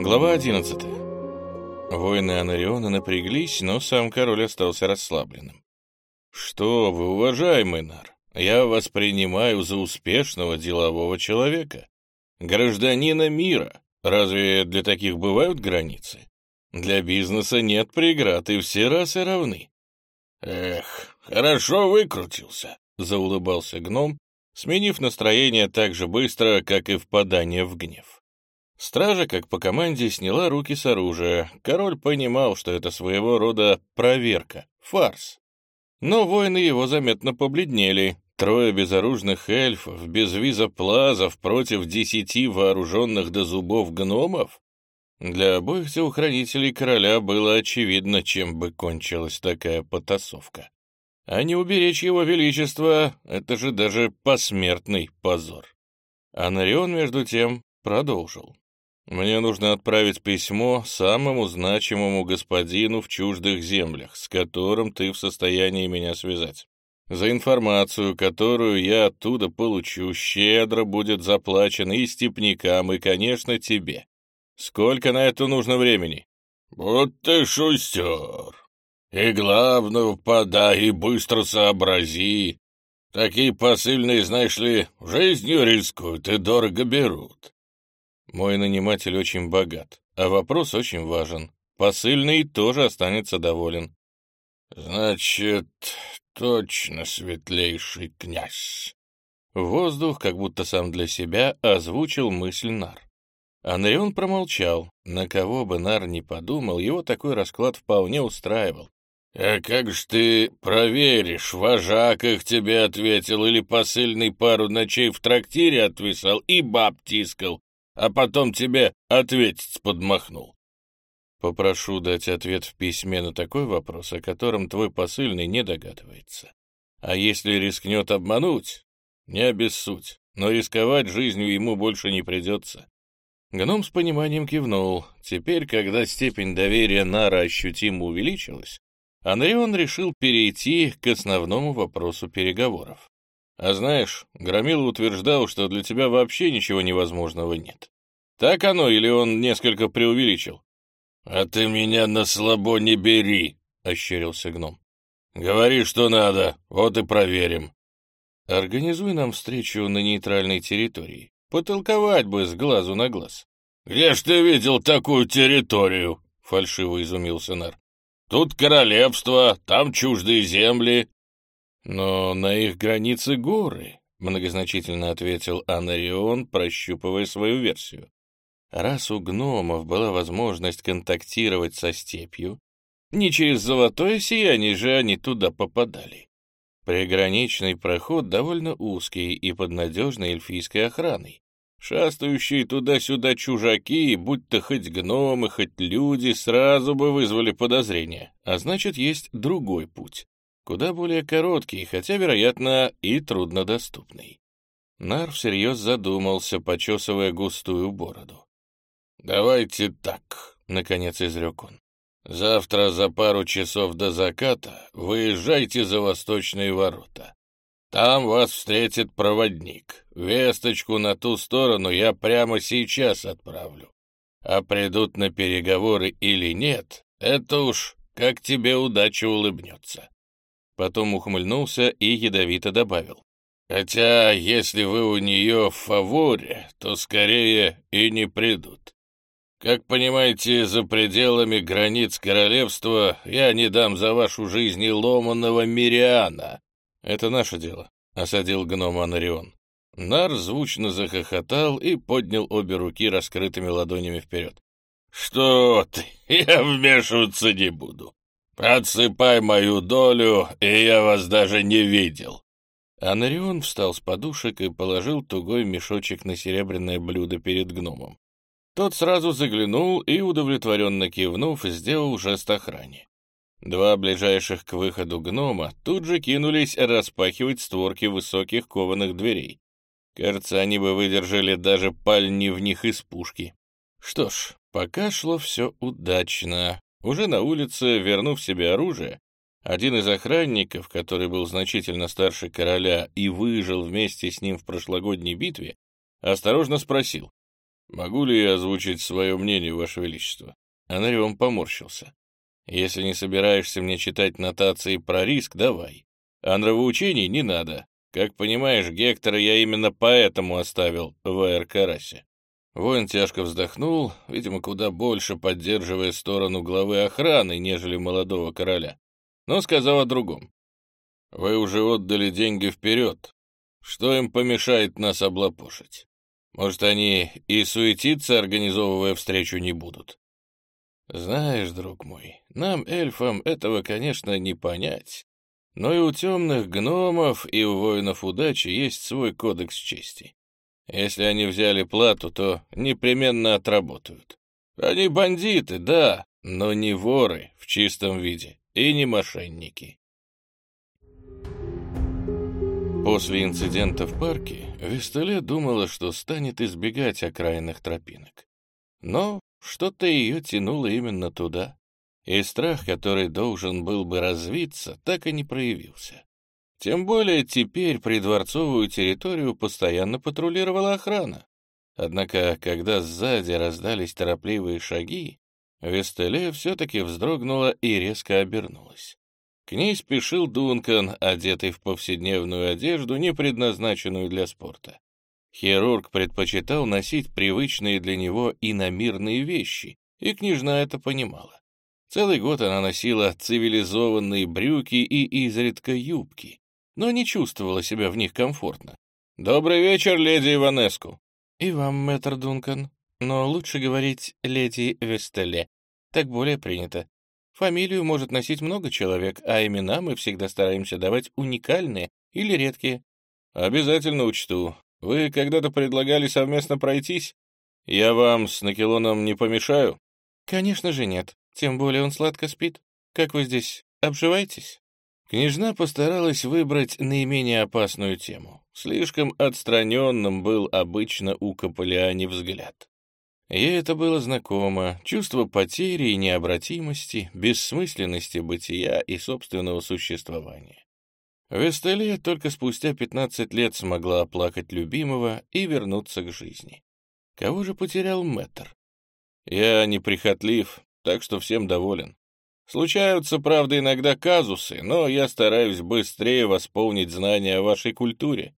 Глава 11. Воины Анариона напряглись, но сам король остался расслабленным. «Что вы, уважаемый нар, я вас принимаю за успешного делового человека, гражданина мира. Разве для таких бывают границы? Для бизнеса нет преград, и все расы равны». «Эх, хорошо выкрутился», — заулыбался гном, сменив настроение так же быстро, как и впадание в гнев. Стража, как по команде, сняла руки с оружия. Король понимал, что это своего рода проверка, фарс. Но воины его заметно побледнели. Трое безоружных эльфов, без виза плазов против десяти вооруженных до зубов гномов? Для обоих телохранителей короля было очевидно, чем бы кончилась такая потасовка. А не уберечь его величество — это же даже посмертный позор. Анарион, между тем, продолжил. Мне нужно отправить письмо самому значимому господину в чуждых землях, с которым ты в состоянии меня связать. За информацию, которую я оттуда получу, щедро будет заплачено и степнякам, и, конечно, тебе. Сколько на это нужно времени? Вот ты шустер. И главное, подай и быстро сообрази. Такие посыльные, знаешь ли, жизнью рискуют и дорого берут. Мой наниматель очень богат, а вопрос очень важен. Посыльный тоже останется доволен. Значит, точно светлейший князь. Воздух, как будто сам для себя, озвучил мысль Нар. Анрион промолчал. На кого бы Нар не подумал, его такой расклад вполне устраивал. «А как же ты проверишь, вожак их тебе ответил или посыльный пару ночей в трактире отвисал и баб тискал, а потом тебе ответить подмахнул. Попрошу дать ответ в письме на такой вопрос, о котором твой посыльный не догадывается. А если рискнет обмануть, не обессудь, но рисковать жизнью ему больше не придется. Гном с пониманием кивнул. Теперь, когда степень доверия Нара ощутимо увеличилась, Анрион решил перейти к основному вопросу переговоров. А знаешь, Громила утверждал, что для тебя вообще ничего невозможного нет. Так оно или он несколько преувеличил? — А ты меня на слабо не бери, — ощерился гном. — Говори, что надо, вот и проверим. — Организуй нам встречу на нейтральной территории. Потолковать бы с глазу на глаз. — Где ж ты видел такую территорию? — фальшиво изумился Нар. — Тут королевство, там чуждые земли. «Но на их границе горы», — многозначительно ответил Анарион, прощупывая свою версию. «Раз у гномов была возможность контактировать со степью, не через золотое сияние же они туда попадали. Приграничный проход довольно узкий и под надежной эльфийской охраной. Шастающие туда-сюда чужаки, будь то хоть гномы, хоть люди, сразу бы вызвали подозрения, а значит, есть другой путь куда более короткий, хотя, вероятно, и труднодоступный. Нар всерьез задумался, почесывая густую бороду. «Давайте так», — наконец изрек он. «Завтра за пару часов до заката выезжайте за восточные ворота. Там вас встретит проводник. Весточку на ту сторону я прямо сейчас отправлю. А придут на переговоры или нет, это уж как тебе удача улыбнется. Потом ухмыльнулся и ядовито добавил. «Хотя, если вы у нее в фаворе, то скорее и не придут. Как понимаете, за пределами границ королевства я не дам за вашу жизнь и ломаного мириана». «Это наше дело», — осадил гном Анарион. Нар звучно захохотал и поднял обе руки раскрытыми ладонями вперед. «Что ты? Я вмешиваться не буду. «Отсыпай мою долю, и я вас даже не видел». Анарион встал с подушек и положил тугой мешочек на серебряное блюдо перед гномом. Тот сразу заглянул и, удовлетворенно кивнув, сделал жест охране. Два ближайших к выходу гнома тут же кинулись распахивать створки высоких кованых дверей. Кажется, они бы выдержали даже пальни в них из пушки. Что ж, пока шло все удачно. Уже на улице, вернув себе оружие, один из охранников, который был значительно старше короля и выжил вместе с ним в прошлогодней битве, осторожно спросил. «Могу ли я озвучить свое мнение, Ваше Величество?» Анарион поморщился. «Если не собираешься мне читать нотации про риск, давай. А нравоучений не надо. Как понимаешь, Гектора я именно поэтому оставил в Аэр-Карасе». Воин тяжко вздохнул, видимо, куда больше поддерживая сторону главы охраны, нежели молодого короля, но сказал о другом. «Вы уже отдали деньги вперед. Что им помешает нас облапошить? Может, они и суетиться, организовывая встречу, не будут?» «Знаешь, друг мой, нам, эльфам, этого, конечно, не понять. Но и у темных гномов, и у воинов удачи есть свой кодекс чести. Если они взяли плату, то непременно отработают. Они бандиты, да, но не воры в чистом виде и не мошенники. После инцидента в парке Вестеле думала, что станет избегать окраинных тропинок. Но что-то ее тянуло именно туда, и страх, который должен был бы развиться, так и не проявился. Тем более теперь придворцовую территорию постоянно патрулировала охрана. Однако, когда сзади раздались торопливые шаги, Вестеле все-таки вздрогнула и резко обернулась. К ней спешил Дункан, одетый в повседневную одежду, не предназначенную для спорта. Хирург предпочитал носить привычные для него иномирные вещи, и княжна это понимала. Целый год она носила цивилизованные брюки и изредка юбки, но не чувствовала себя в них комфортно. «Добрый вечер, леди Иванеску!» «И вам, мэтр Дункан, но лучше говорить леди Вестеле, так более принято. Фамилию может носить много человек, а имена мы всегда стараемся давать уникальные или редкие. Обязательно учту. Вы когда-то предлагали совместно пройтись? Я вам с Накелоном не помешаю? Конечно же нет. Тем более он сладко спит. Как вы здесь обживаетесь? Княжна постаралась выбрать наименее опасную тему. Слишком отстраненным был обычно у Каполиани взгляд. Ей это было знакомо, чувство потери и необратимости, бессмысленности бытия и собственного существования. Вестелия только спустя 15 лет смогла оплакать любимого и вернуться к жизни. Кого же потерял Мэтр? Я неприхотлив, так что всем доволен. Случаются, правда, иногда казусы, но я стараюсь быстрее восполнить знания о вашей культуре.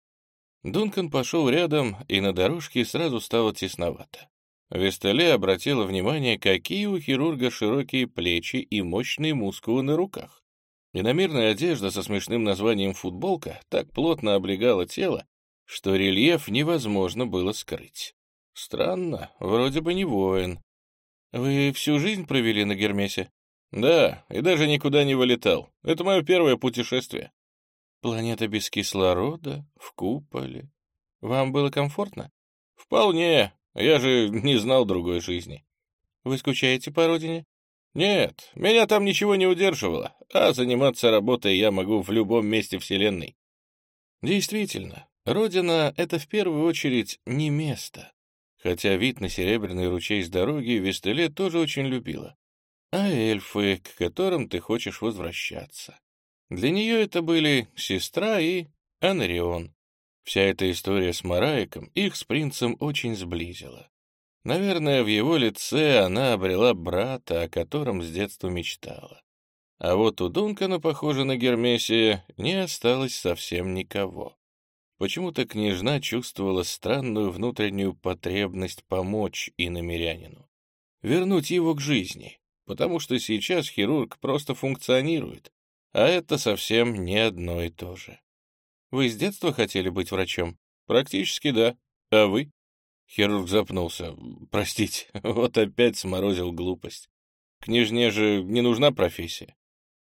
Дункан пошел рядом, и на дорожке сразу стало тесновато. Вестеле обратила внимание, какие у хирурга широкие плечи и мощные мускулы на руках. Иномерная одежда со смешным названием «футболка» так плотно облегала тело, что рельеф невозможно было скрыть. Странно, вроде бы не воин. «Вы всю жизнь провели на Гермесе?» «Да, и даже никуда не вылетал. Это мое первое путешествие». «Планета без кислорода, в куполе. Вам было комфортно?» «Вполне. Я же не знал другой жизни. Вы скучаете по родине? Нет, меня там ничего не удерживало, а заниматься работой я могу в любом месте Вселенной. Действительно, родина — это в первую очередь не место. Хотя вид на серебряный ручей с дороги Вестеле тоже очень любила. А эльфы, к которым ты хочешь возвращаться. Для нее это были сестра и Анрион. Вся эта история с Мараиком их с принцем очень сблизила. Наверное, в его лице она обрела брата, о котором с детства мечтала. А вот у Дункана, похоже на Гермесия, не осталось совсем никого. Почему-то княжна чувствовала странную внутреннюю потребность помочь иномирянину, вернуть его к жизни, потому что сейчас хирург просто функционирует, а это совсем не одно и то же. Вы с детства хотели быть врачом? Практически да. А вы? Хирург запнулся. Простите, вот опять сморозил глупость. Княжне же не нужна профессия.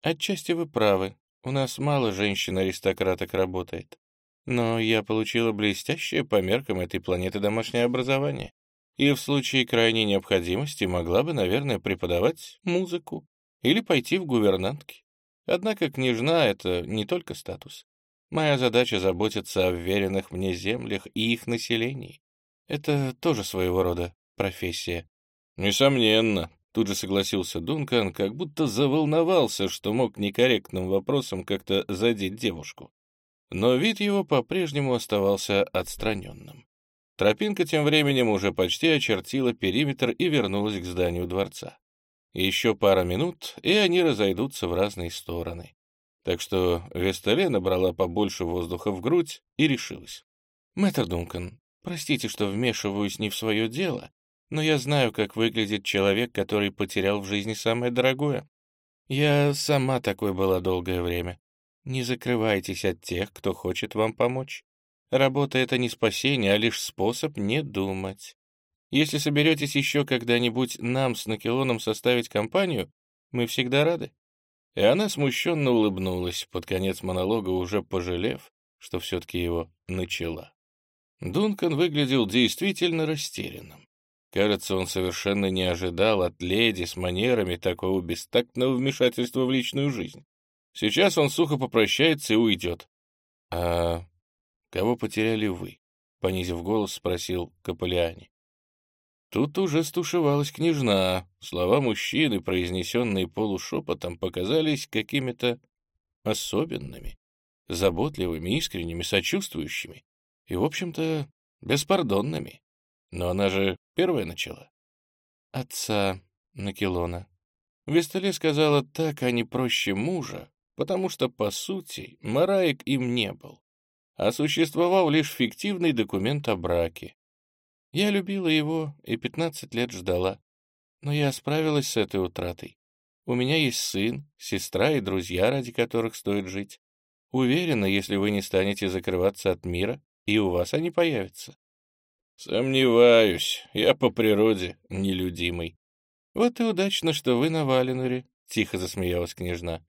Отчасти вы правы. У нас мало женщин-аристократок работает. Но я получила блестящее по меркам этой планеты домашнее образование. И в случае крайней необходимости могла бы, наверное, преподавать музыку или пойти в гувернантки. Однако княжна — это не только статус. Моя задача заботиться о вверенных мне землях и их населении. Это тоже своего рода профессия. Несомненно, тут же согласился Дункан, как будто заволновался, что мог некорректным вопросом как-то задеть девушку. Но вид его по-прежнему оставался отстраненным. Тропинка тем временем уже почти очертила периметр и вернулась к зданию дворца. Еще пара минут, и они разойдутся в разные стороны. Так что Вестале набрала побольше воздуха в грудь и решилась. «Мэтр Дункан, простите, что вмешиваюсь не в свое дело, но я знаю, как выглядит человек, который потерял в жизни самое дорогое. Я сама такой была долгое время. Не закрывайтесь от тех, кто хочет вам помочь. Работа — это не спасение, а лишь способ не думать. Если соберетесь еще когда-нибудь нам с Накелоном составить компанию, мы всегда рады». И она смущенно улыбнулась, под конец монолога уже пожалев, что все-таки его начала. Дункан выглядел действительно растерянным. Кажется, он совершенно не ожидал от леди с манерами такого бестактного вмешательства в личную жизнь. Сейчас он сухо попрощается и уйдет. — А «Кого потеряли вы?» — понизив голос, спросил Каполиани. Тут уже стушевалась княжна. Слова мужчины, произнесенные полушепотом, показались какими-то особенными, заботливыми, искренними, сочувствующими и, в общем-то, беспардонными. Но она же первая начала. Отца Накелона. Вестале сказала так, а не проще мужа, потому что, по сути, Мараек им не был а существовал лишь фиктивный документ о браке. Я любила его и 15 лет ждала, но я справилась с этой утратой. У меня есть сын, сестра и друзья, ради которых стоит жить. Уверена, если вы не станете закрываться от мира, и у вас они появятся. Сомневаюсь, я по природе нелюдимый. Вот и удачно, что вы на Валенуре, — тихо засмеялась княжна.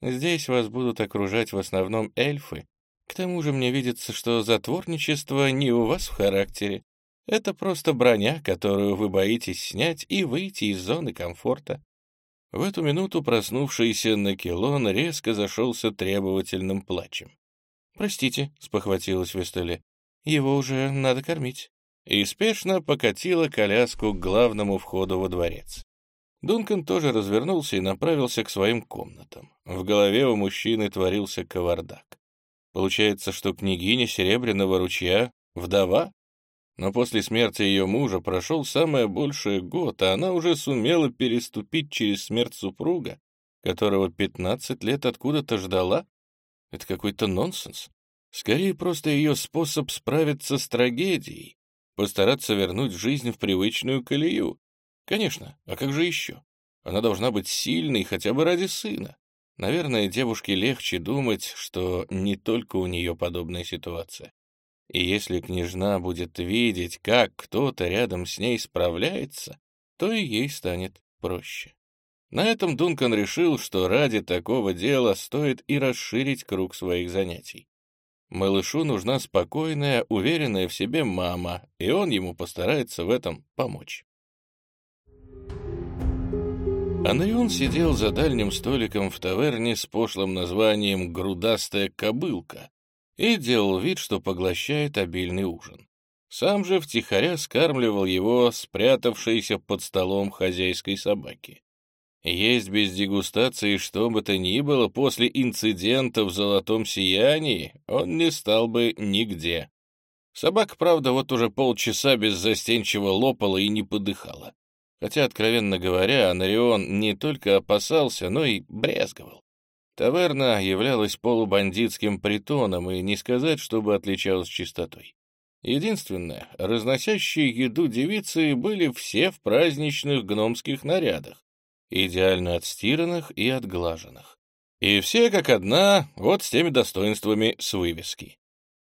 Здесь вас будут окружать в основном эльфы, к тому же мне видится, что затворничество не у вас в характере. Это просто броня, которую вы боитесь снять и выйти из зоны комфорта. В эту минуту проснувшийся Накелон резко зашелся требовательным плачем. «Простите», — спохватилась Вестеле, — «его уже надо кормить». И спешно покатила коляску к главному входу во дворец. Дункан тоже развернулся и направился к своим комнатам. В голове у мужчины творился кавардак. Получается, что княгиня Серебряного ручья — вдова? Но после смерти ее мужа прошел самое большее год, а она уже сумела переступить через смерть супруга, которого 15 лет откуда-то ждала? Это какой-то нонсенс. Скорее, просто ее способ справиться с трагедией, постараться вернуть жизнь в привычную колею. Конечно, а как же еще? Она должна быть сильной хотя бы ради сына. Наверное, девушке легче думать, что не только у нее подобная ситуация. И если княжна будет видеть, как кто-то рядом с ней справляется, то и ей станет проще. На этом Дункан решил, что ради такого дела стоит и расширить круг своих занятий. Малышу нужна спокойная, уверенная в себе мама, и он ему постарается в этом помочь. Анрион сидел за дальним столиком в таверне с пошлым названием «Грудастая кобылка» и делал вид, что поглощает обильный ужин. Сам же втихаря скармливал его спрятавшейся под столом хозяйской собаки. Есть без дегустации что бы то ни было после инцидента в золотом сиянии он не стал бы нигде. Собака, правда, вот уже полчаса беззастенчиво лопала и не подыхала. Хотя, откровенно говоря, Анарион не только опасался, но и брезговал. Таверна являлась полубандитским притоном, и не сказать, чтобы отличалась чистотой. Единственное, разносящие еду девицы были все в праздничных гномских нарядах, идеально отстиранных и отглаженных. И все как одна, вот с теми достоинствами с вывески.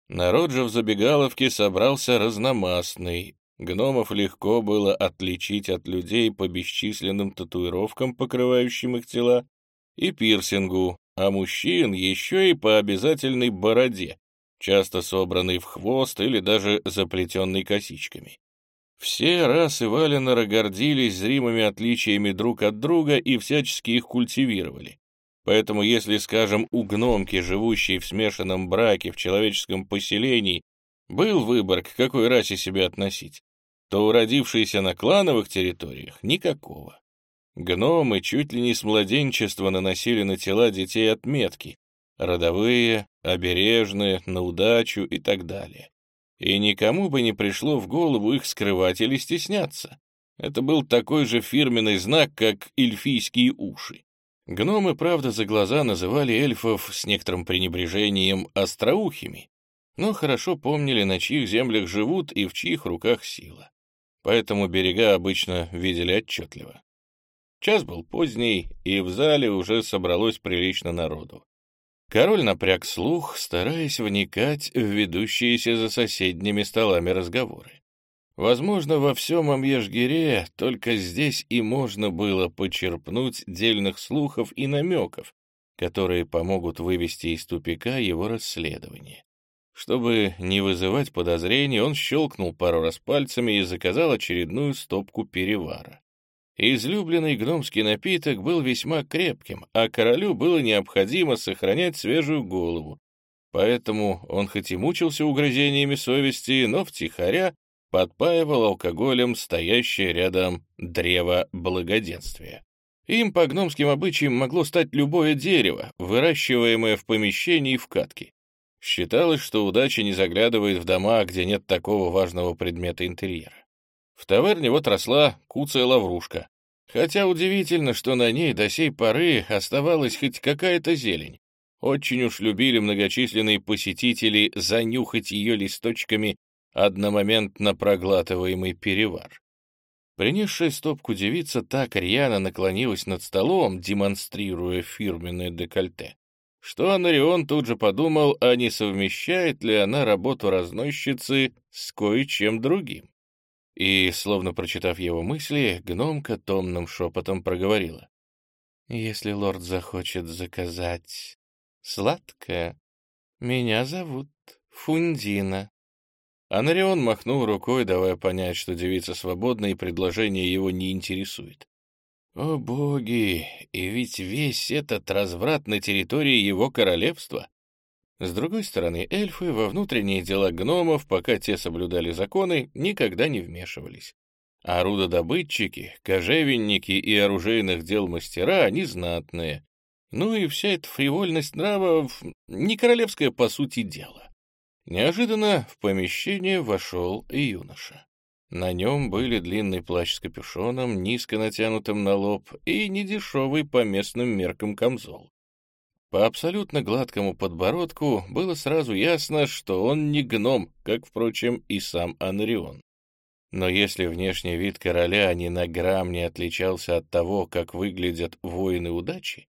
Народ же в забегаловке собрался разномастный, Гномов легко было отличить от людей по бесчисленным татуировкам, покрывающим их тела, и пирсингу, а мужчин еще и по обязательной бороде, часто собранной в хвост или даже заплетенной косичками. Все расы Валенора гордились зримыми отличиями друг от друга и всячески их культивировали. Поэтому если, скажем, у гномки, живущей в смешанном браке в человеческом поселении, был выбор, к какой расе себя относить, то у родившейся на клановых территориях никакого. Гномы чуть ли не с младенчества наносили на тела детей отметки, родовые, обережные, на удачу и так далее. и никому бы не пришло в голову их скрывать или стесняться. Это был такой же фирменный знак, как эльфийские уши. Гномы, правда, за глаза называли эльфов с некоторым пренебрежением остроухими, но хорошо помнили, на чьих землях живут и в чьих руках сила. Поэтому берега обычно видели отчетливо. Час был поздний, и в зале уже собралось прилично народу. Король напряг слух, стараясь вникать в ведущиеся за соседними столами разговоры. Возможно, во всем Амьежгире только здесь и можно было почерпнуть дельных слухов и намеков, которые помогут вывести из тупика его расследование. Чтобы не вызывать подозрений, он щелкнул пару раз пальцами и заказал очередную стопку перевара. Излюбленный гномский напиток был весьма крепким, а королю было необходимо сохранять свежую голову. Поэтому он хоть и мучился угрызениями совести, но втихаря подпаивал алкоголем стоящее рядом древо благоденствия. Им по гномским обычаям могло стать любое дерево, выращиваемое в помещении в катке. Считалось, что удача не заглядывает в дома, где нет такого важного предмета интерьера. В таверне вот росла куцая лаврушка. Хотя удивительно, что на ней до сей поры оставалась хоть какая-то зелень. Очень уж любили многочисленные посетители занюхать ее листочками одномоментно проглатываемый перевар. Принесшая стопку девица так рьяно наклонилась над столом, демонстрируя фирменное декольте, что Анарион тут же подумал, а не совмещает ли она работу разносчицы с кое-чем другим. И, словно прочитав его мысли, гномка томным шепотом проговорила. «Если лорд захочет заказать сладкое, меня зовут Фундина». Анарион махнул рукой, давая понять, что девица свободна и предложение его не интересует. О боги, и ведь весь этот разврат на территории его королевства. С другой стороны, эльфы во внутренние дела гномов, пока те соблюдали законы, никогда не вмешивались. А рудодобытчики, кожевенники и оружейных дел мастера, они знатные. Ну и вся эта фривольность нравов не королевское по сути дела. Неожиданно в помещение вошел юноша. На нем были длинный плащ с капюшоном, низко натянутым на лоб, и недешевый по местным меркам камзол. По абсолютно гладкому подбородку было сразу ясно, что он не гном, как, впрочем, и сам Анрион. Но если внешний вид короля ни на грамм не отличался от того, как выглядят воины удачи,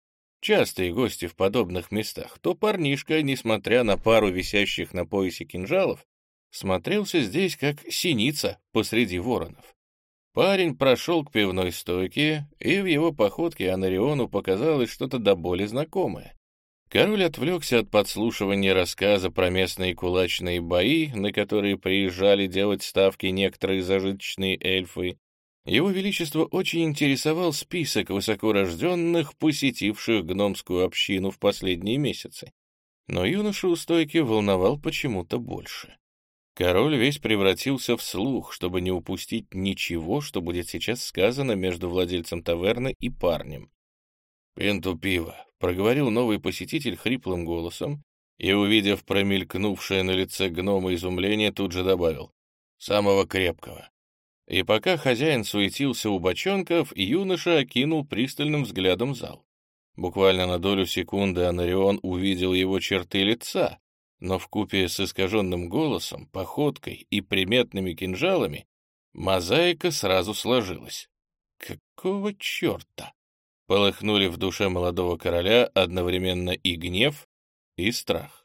частые гости в подобных местах, то парнишка, несмотря на пару висящих на поясе кинжалов, смотрелся здесь как синица посреди воронов. Парень прошел к пивной стойке, и в его походке Анариону показалось что-то до боли знакомое. Король отвлекся от подслушивания рассказа про местные кулачные бои, на которые приезжали делать ставки некоторые зажиточные эльфы, его Величество очень интересовал список высокорожденных, посетивших гномскую общину в последние месяцы. Но юношу у стойки волновал почему-то больше. Король весь превратился в слух, чтобы не упустить ничего, что будет сейчас сказано между владельцем таверны и парнем. «Пинту пива», — проговорил новый посетитель хриплым голосом, и, увидев промелькнувшее на лице гнома изумление, тут же добавил «самого крепкого». И пока хозяин суетился у бочонков, юноша окинул пристальным взглядом зал. Буквально на долю секунды Анарион увидел его черты лица, но в купе с искаженным голосом, походкой и приметными кинжалами мозаика сразу сложилась. Какого черта? Полыхнули в душе молодого короля одновременно и гнев, и страх.